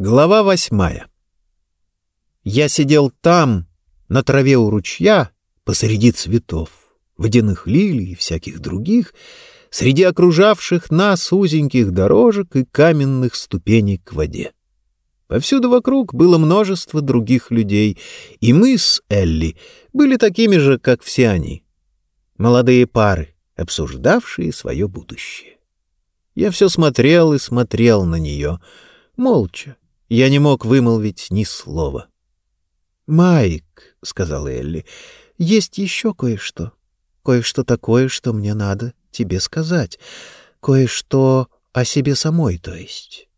Глава восьмая. Я сидел там, на траве у ручья, посреди цветов, водяных лилий и всяких других, среди окружавших нас узеньких дорожек и каменных ступеней к воде. Повсюду вокруг было множество других людей, и мы с Элли были такими же, как все они. Молодые пары, обсуждавшие свое будущее. Я все смотрел и смотрел на нее, молча, я не мог вымолвить ни слова. «Майк», — сказала Элли, — «есть еще кое-что. Кое-что такое, что мне надо тебе сказать. Кое-что о себе самой, то есть».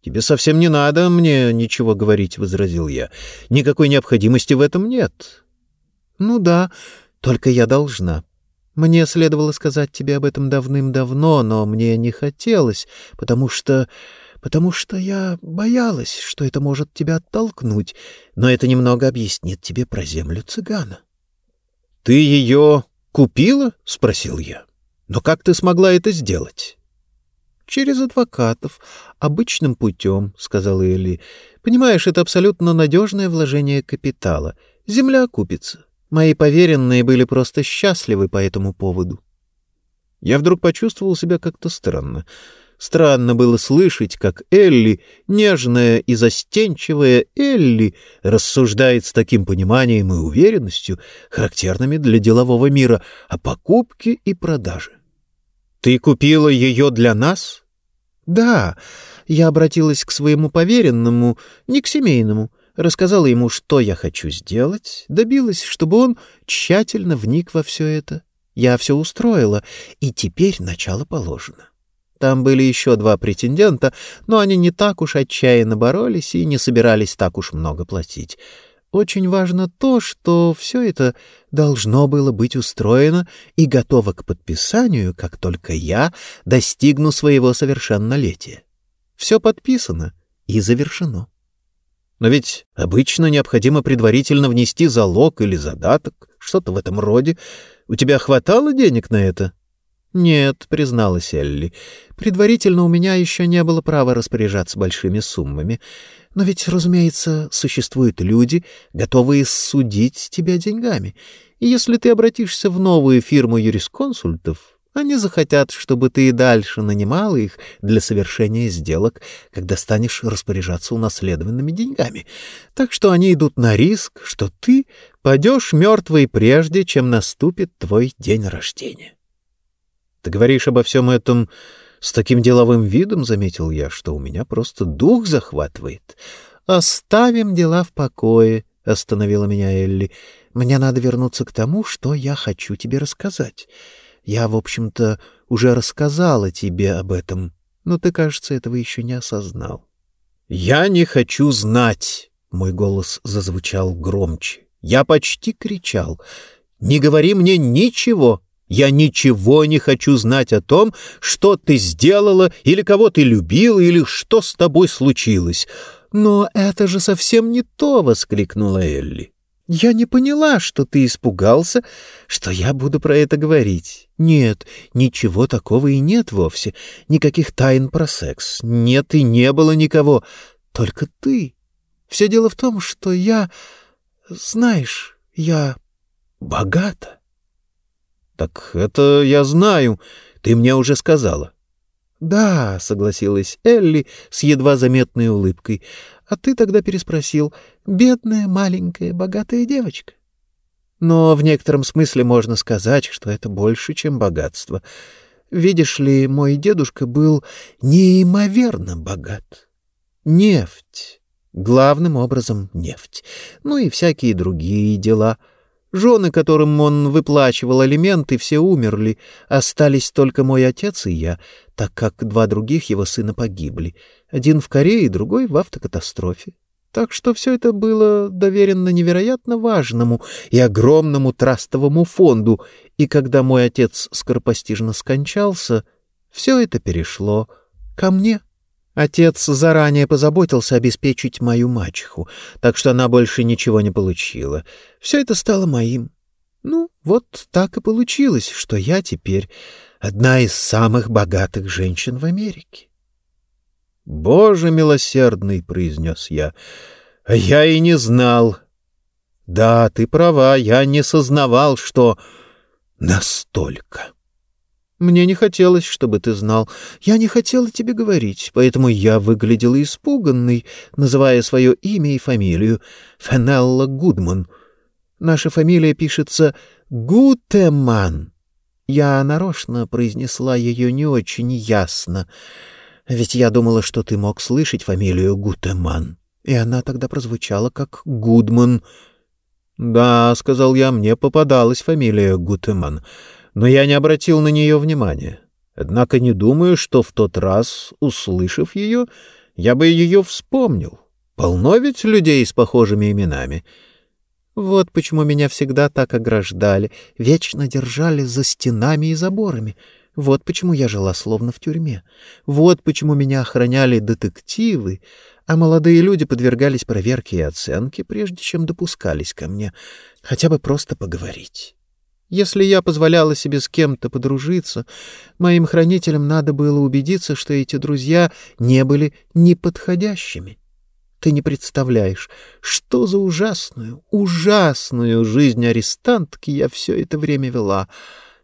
«Тебе совсем не надо мне ничего говорить», — возразил я. «Никакой необходимости в этом нет». «Ну да, только я должна. Мне следовало сказать тебе об этом давным-давно, но мне не хотелось, потому что потому что я боялась, что это может тебя оттолкнуть, но это немного объяснит тебе про землю цыгана. — Ты ее купила? — спросил я. — Но как ты смогла это сделать? — Через адвокатов, обычным путем, — сказала Элли. — Понимаешь, это абсолютно надежное вложение капитала. Земля окупится. Мои поверенные были просто счастливы по этому поводу. Я вдруг почувствовал себя как-то странно. Странно было слышать, как Элли, нежная и застенчивая Элли, рассуждает с таким пониманием и уверенностью, характерными для делового мира, о покупке и продаже. «Ты купила ее для нас?» «Да, я обратилась к своему поверенному, не к семейному» рассказала ему, что я хочу сделать, добилась, чтобы он тщательно вник во все это. Я все устроила, и теперь начало положено. Там были еще два претендента, но они не так уж отчаянно боролись и не собирались так уж много платить. Очень важно то, что все это должно было быть устроено и готово к подписанию, как только я достигну своего совершеннолетия. Все подписано и завершено. Но ведь обычно необходимо предварительно внести залог или задаток, что-то в этом роде. У тебя хватало денег на это? «Нет», — призналась Элли, — «предварительно у меня еще не было права распоряжаться большими суммами. Но ведь, разумеется, существуют люди, готовые судить тебя деньгами. И если ты обратишься в новую фирму юрисконсультов, они захотят, чтобы ты и дальше нанимала их для совершения сделок, когда станешь распоряжаться унаследованными деньгами. Так что они идут на риск, что ты падешь мертвый прежде, чем наступит твой день рождения». Ты говоришь обо всем этом с таким деловым видом, — заметил я, — что у меня просто дух захватывает. — Оставим дела в покое, — остановила меня Элли. — Мне надо вернуться к тому, что я хочу тебе рассказать. Я, в общем-то, уже рассказала тебе об этом, но ты, кажется, этого еще не осознал. — Я не хочу знать! — мой голос зазвучал громче. Я почти кричал. — Не говори мне ничего! — я ничего не хочу знать о том, что ты сделала или кого ты любила или что с тобой случилось. Но это же совсем не то, — воскликнула Элли. Я не поняла, что ты испугался, что я буду про это говорить. Нет, ничего такого и нет вовсе. Никаких тайн про секс. Нет и не было никого. Только ты. Все дело в том, что я... Знаешь, я богата. «Так это я знаю. Ты мне уже сказала». «Да», — согласилась Элли с едва заметной улыбкой. «А ты тогда переспросил, бедная, маленькая, богатая девочка». Но в некотором смысле можно сказать, что это больше, чем богатство. Видишь ли, мой дедушка был неимоверно богат. Нефть. Главным образом нефть. Ну и всякие другие дела — Жены, которым он выплачивал алименты, все умерли. Остались только мой отец и я, так как два других его сына погибли. Один в Корее, другой в автокатастрофе. Так что все это было доверено невероятно важному и огромному трастовому фонду, и когда мой отец скоропостижно скончался, все это перешло ко мне. Отец заранее позаботился обеспечить мою мачеху, так что она больше ничего не получила. Все это стало моим. Ну, вот так и получилось, что я теперь одна из самых богатых женщин в Америке. «Боже милосердный!» — произнес я. «А я и не знал». «Да, ты права, я не сознавал, что...» «Настолько». «Мне не хотелось, чтобы ты знал. Я не хотела тебе говорить, поэтому я выглядела испуганной, называя свое имя и фамилию. Фенелла Гудман. Наша фамилия пишется Гутеман. Я нарочно произнесла ее не очень ясно, ведь я думала, что ты мог слышать фамилию Гутеман, и она тогда прозвучала как Гудман». «Да», — сказал я, — «мне попадалась фамилия Гутеман» но я не обратил на нее внимания. Однако не думаю, что в тот раз, услышав ее, я бы ее вспомнил. Полно ведь людей с похожими именами. Вот почему меня всегда так ограждали, вечно держали за стенами и заборами. Вот почему я жила словно в тюрьме. Вот почему меня охраняли детективы, а молодые люди подвергались проверке и оценке, прежде чем допускались ко мне, хотя бы просто поговорить. Если я позволяла себе с кем-то подружиться, моим хранителям надо было убедиться, что эти друзья не были неподходящими. Ты не представляешь, что за ужасную, ужасную жизнь арестантки я все это время вела.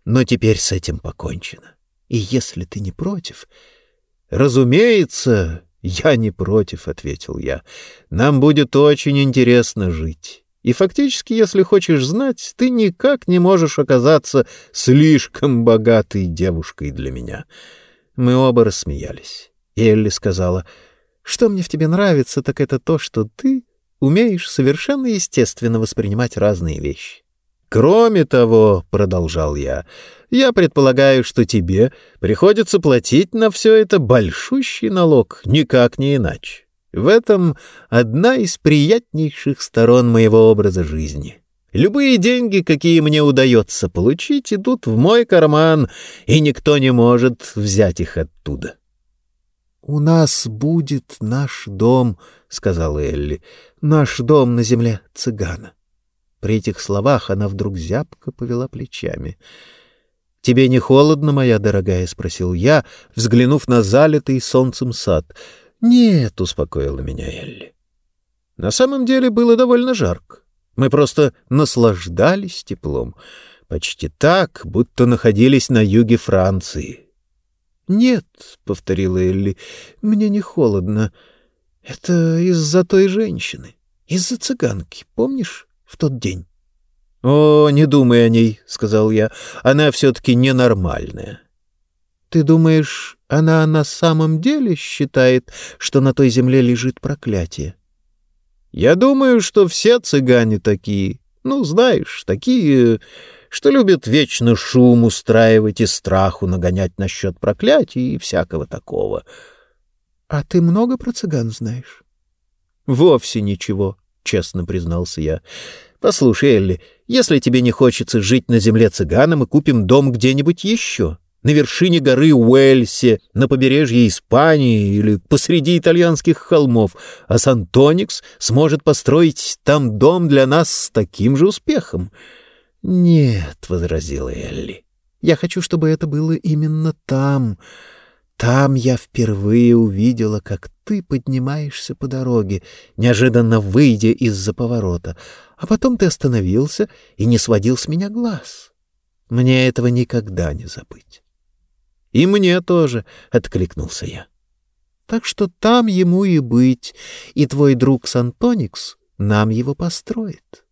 Но теперь с этим покончено. И если ты не против... — Разумеется, я не против, — ответил я. — Нам будет очень интересно жить. И фактически, если хочешь знать, ты никак не можешь оказаться слишком богатой девушкой для меня. Мы оба рассмеялись. Элли сказала, «Что мне в тебе нравится, так это то, что ты умеешь совершенно естественно воспринимать разные вещи. Кроме того, — продолжал я, — я предполагаю, что тебе приходится платить на все это большущий налог, никак не иначе. В этом одна из приятнейших сторон моего образа жизни. Любые деньги, какие мне удается получить, идут в мой карман, и никто не может взять их оттуда. — У нас будет наш дом, — сказала Элли, — наш дом на земле цыгана. При этих словах она вдруг зябко повела плечами. — Тебе не холодно, моя дорогая? — спросил я, взглянув на залитый солнцем сад — «Нет», — успокоила меня Элли. На самом деле было довольно жарко. Мы просто наслаждались теплом, почти так, будто находились на юге Франции. «Нет», — повторила Элли, — «мне не холодно. Это из-за той женщины, из-за цыганки, помнишь, в тот день?» «О, не думай о ней», — сказал я, — «она все-таки ненормальная». «Ты думаешь, она на самом деле считает, что на той земле лежит проклятие. Я думаю, что все цыгане такие, ну, знаешь, такие, что любят вечно шум устраивать и страху нагонять насчет проклятий и всякого такого. А ты много про цыган знаешь? Вовсе ничего, честно признался я. Послушай, Элли, если тебе не хочется жить на земле цыгана, мы купим дом где-нибудь еще на вершине горы Уэльсе, на побережье Испании или посреди итальянских холмов, а Сантоникс сможет построить там дом для нас с таким же успехом. — Нет, — возразила Элли, — я хочу, чтобы это было именно там. Там я впервые увидела, как ты поднимаешься по дороге, неожиданно выйдя из-за поворота, а потом ты остановился и не сводил с меня глаз. Мне этого никогда не забыть. «И мне тоже», — откликнулся я. «Так что там ему и быть, и твой друг Сантоникс нам его построит».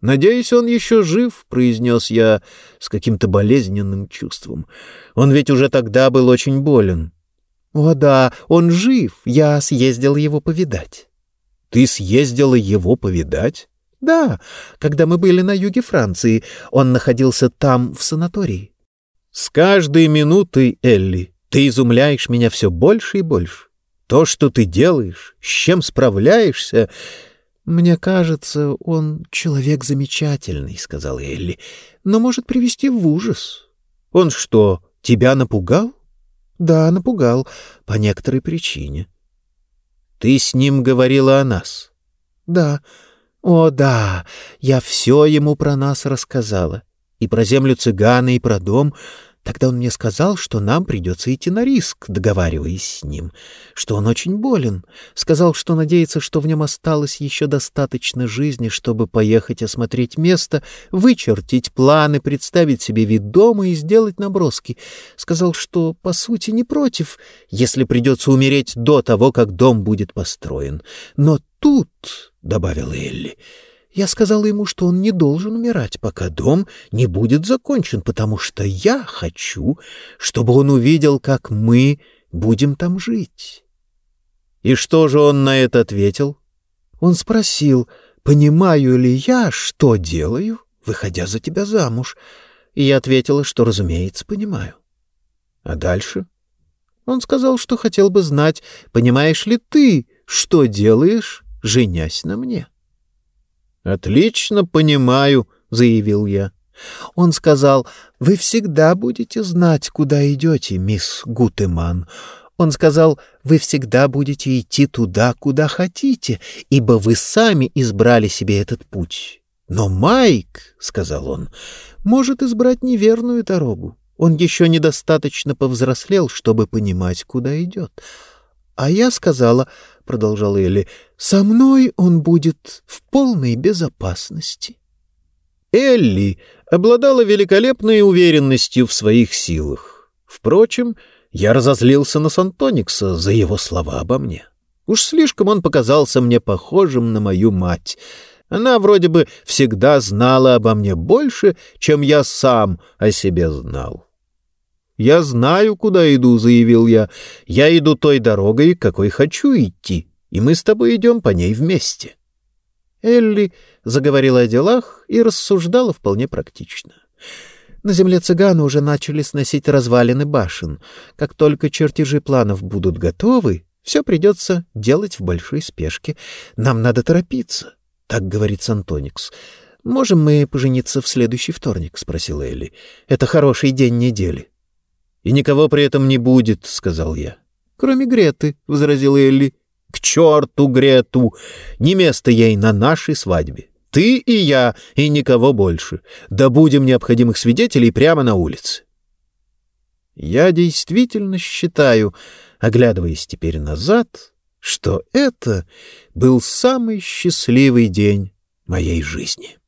«Надеюсь, он еще жив», — произнес я с каким-то болезненным чувством. «Он ведь уже тогда был очень болен». «О да, он жив, я съездила его повидать». «Ты съездила его повидать?» «Да, когда мы были на юге Франции, он находился там, в санатории». С каждой минутой, Элли, ты изумляешь меня все больше и больше. То, что ты делаешь, с чем справляешься... «Мне кажется, он человек замечательный», — сказал Элли, — «но может привести в ужас». «Он что, тебя напугал?» «Да, напугал, по некоторой причине». «Ты с ним говорила о нас?» «Да. О, да, я все ему про нас рассказала и про землю цыгана, и про дом. Тогда он мне сказал, что нам придется идти на риск, договариваясь с ним, что он очень болен. Сказал, что надеется, что в нем осталось еще достаточно жизни, чтобы поехать осмотреть место, вычертить планы, представить себе вид дома и сделать наброски. Сказал, что, по сути, не против, если придется умереть до того, как дом будет построен. Но тут, — добавила Элли, — я сказала ему, что он не должен умирать, пока дом не будет закончен, потому что я хочу, чтобы он увидел, как мы будем там жить. И что же он на это ответил? Он спросил, понимаю ли я, что делаю, выходя за тебя замуж. И я ответила, что, разумеется, понимаю. А дальше? Он сказал, что хотел бы знать, понимаешь ли ты, что делаешь, женясь на мне. «Отлично понимаю», — заявил я. Он сказал, «Вы всегда будете знать, куда идете, мисс Гутеман». Он сказал, «Вы всегда будете идти туда, куда хотите, ибо вы сами избрали себе этот путь». «Но Майк», — сказал он, — «может избрать неверную дорогу. Он еще недостаточно повзрослел, чтобы понимать, куда идет». А я сказала, — продолжала Элли, — со мной он будет в полной безопасности. Элли обладала великолепной уверенностью в своих силах. Впрочем, я разозлился на Сантоникса за его слова обо мне. Уж слишком он показался мне похожим на мою мать. Она вроде бы всегда знала обо мне больше, чем я сам о себе знал. «Я знаю, куда иду», — заявил я. «Я иду той дорогой, какой хочу идти, и мы с тобой идем по ней вместе». Элли заговорила о делах и рассуждала вполне практично. На земле цыгана уже начали сносить развалины башен. Как только чертежи планов будут готовы, все придется делать в большой спешке. Нам надо торопиться, — так говорит Сантоникс. «Можем мы пожениться в следующий вторник?» — спросила Элли. «Это хороший день недели». «И никого при этом не будет», — сказал я. «Кроме Греты», — возразила Элли. «К черту Грету! Не место ей на нашей свадьбе. Ты и я, и никого больше. Добудем необходимых свидетелей прямо на улице». Я действительно считаю, оглядываясь теперь назад, что это был самый счастливый день моей жизни.